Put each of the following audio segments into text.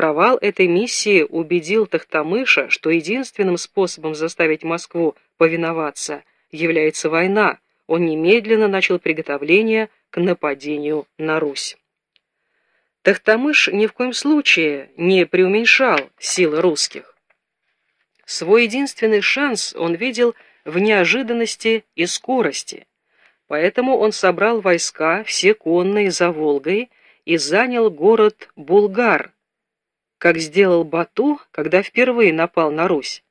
Провал этой миссии убедил Тахтамыша, что единственным способом заставить Москву повиноваться является война. Он немедленно начал приготовление к нападению на Русь. Тахтамыш ни в коем случае не преуменьшал силы русских. Свой единственный шанс он видел в неожиданности и скорости. Поэтому он собрал войска, все конные, за Волгой, и занял город Булгар, как сделал Бату, когда впервые напал на Русь.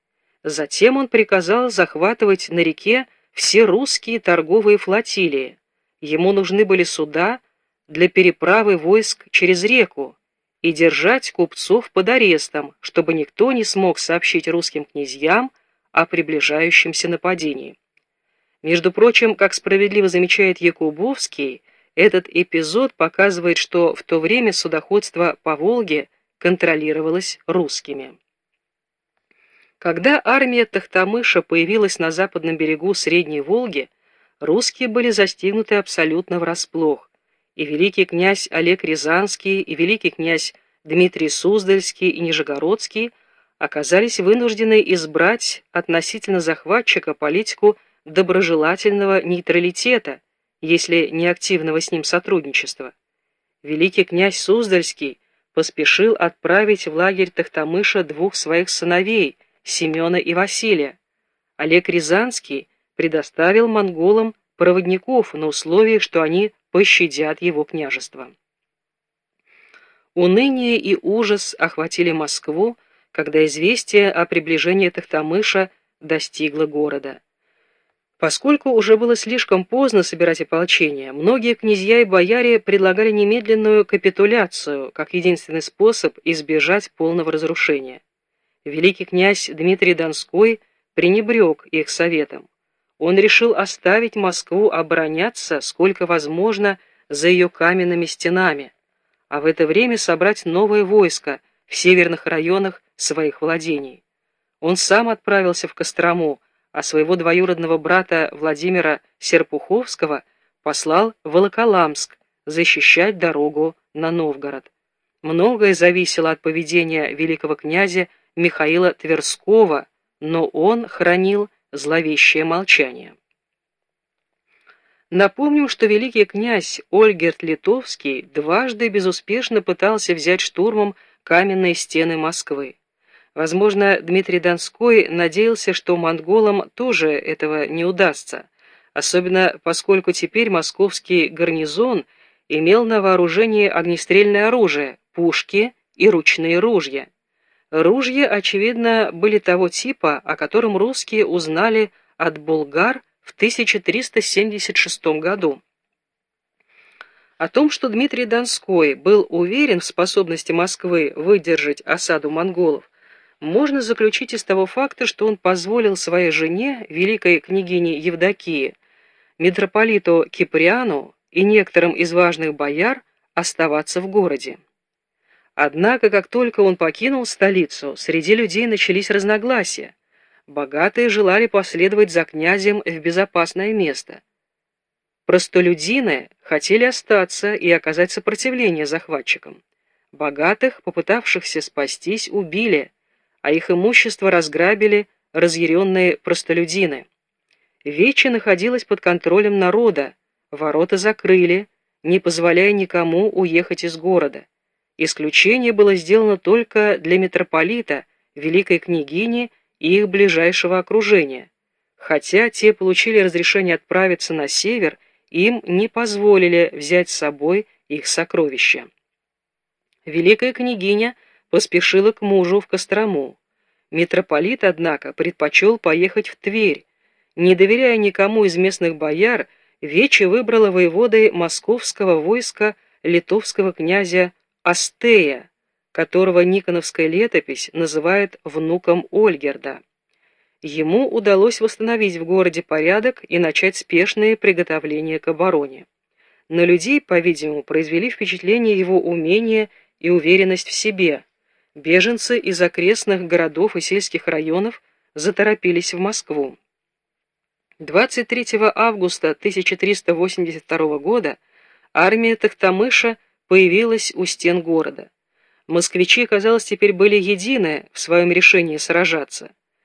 Затем он приказал захватывать на реке все русские торговые флотилии. Ему нужны были суда для переправы войск через реку и держать купцов под арестом, чтобы никто не смог сообщить русским князьям о приближающемся нападении. Между прочим, как справедливо замечает Якубовский, этот эпизод показывает, что в то время судоходство по Волге контролировалось русскими. Когда армия Тахтамыша появилась на западном берегу Средней Волги, русские были застигнуты абсолютно врасплох, и великий князь Олег Рязанский, и великий князь Дмитрий Суздальский и Нижегородский оказались вынуждены избрать относительно захватчика политику доброжелательного нейтралитета, если не активного с ним сотрудничества. Великий князь Суздальский поспешил отправить в лагерь Тахтамыша двух своих сыновей, Семена и Василия. Олег Рязанский предоставил монголам проводников на условии, что они пощадят его княжество. Уныние и ужас охватили Москву, когда известие о приближении Тахтамыша достигло города. Поскольку уже было слишком поздно собирать ополчение, многие князья и бояре предлагали немедленную капитуляцию как единственный способ избежать полного разрушения. Великий князь Дмитрий Донской пренебрег их советом. Он решил оставить Москву обороняться, сколько возможно, за ее каменными стенами, а в это время собрать новое войско в северных районах своих владений. Он сам отправился в Кострому, а своего двоюродного брата Владимира Серпуховского послал в Волоколамск защищать дорогу на Новгород. Многое зависело от поведения великого князя Михаила Тверского, но он хранил зловещее молчание. Напомним, что великий князь Ольгерт Литовский дважды безуспешно пытался взять штурмом каменные стены Москвы. Возможно, Дмитрий Донской надеялся, что монголам тоже этого не удастся, особенно поскольку теперь московский гарнизон имел на вооружении огнестрельное оружие, пушки и ручные ружья. Ружья, очевидно, были того типа, о котором русские узнали от булгар в 1376 году. О том, что Дмитрий Донской был уверен в способности Москвы выдержать осаду монголов, можно заключить из того факта, что он позволил своей жене, великой княгине Евдокии, митрополиту Киприану и некоторым из важных бояр оставаться в городе. Однако, как только он покинул столицу, среди людей начались разногласия. Богатые желали последовать за князем в безопасное место. Простолюдины хотели остаться и оказать сопротивление захватчикам. Богатых, попытавшихся спастись, убили – а их имущество разграбили разъяренные простолюдины. Вече находилась под контролем народа, ворота закрыли, не позволяя никому уехать из города. Исключение было сделано только для митрополита, великой княгини и их ближайшего окружения. Хотя те получили разрешение отправиться на север, им не позволили взять с собой их сокровища. Великая княгиня – поспешила к мужу в Кострому. Митрополит, однако, предпочел поехать в Тверь. Не доверяя никому из местных бояр, Вече выбрала воеводой московского войска литовского князя Астея, которого Никоновская летопись называет внуком Ольгерда. Ему удалось восстановить в городе порядок и начать спешные приготовления к обороне. На людей, по-видимому, произвели впечатление его умения и уверенность в себе – беженцы из окрестных городов и сельских районов заторопились в Москву. 23 августа 1382 года армия Тахтамыша появилась у стен города. Москвичи, казалось, теперь были едины в своем решении сражаться.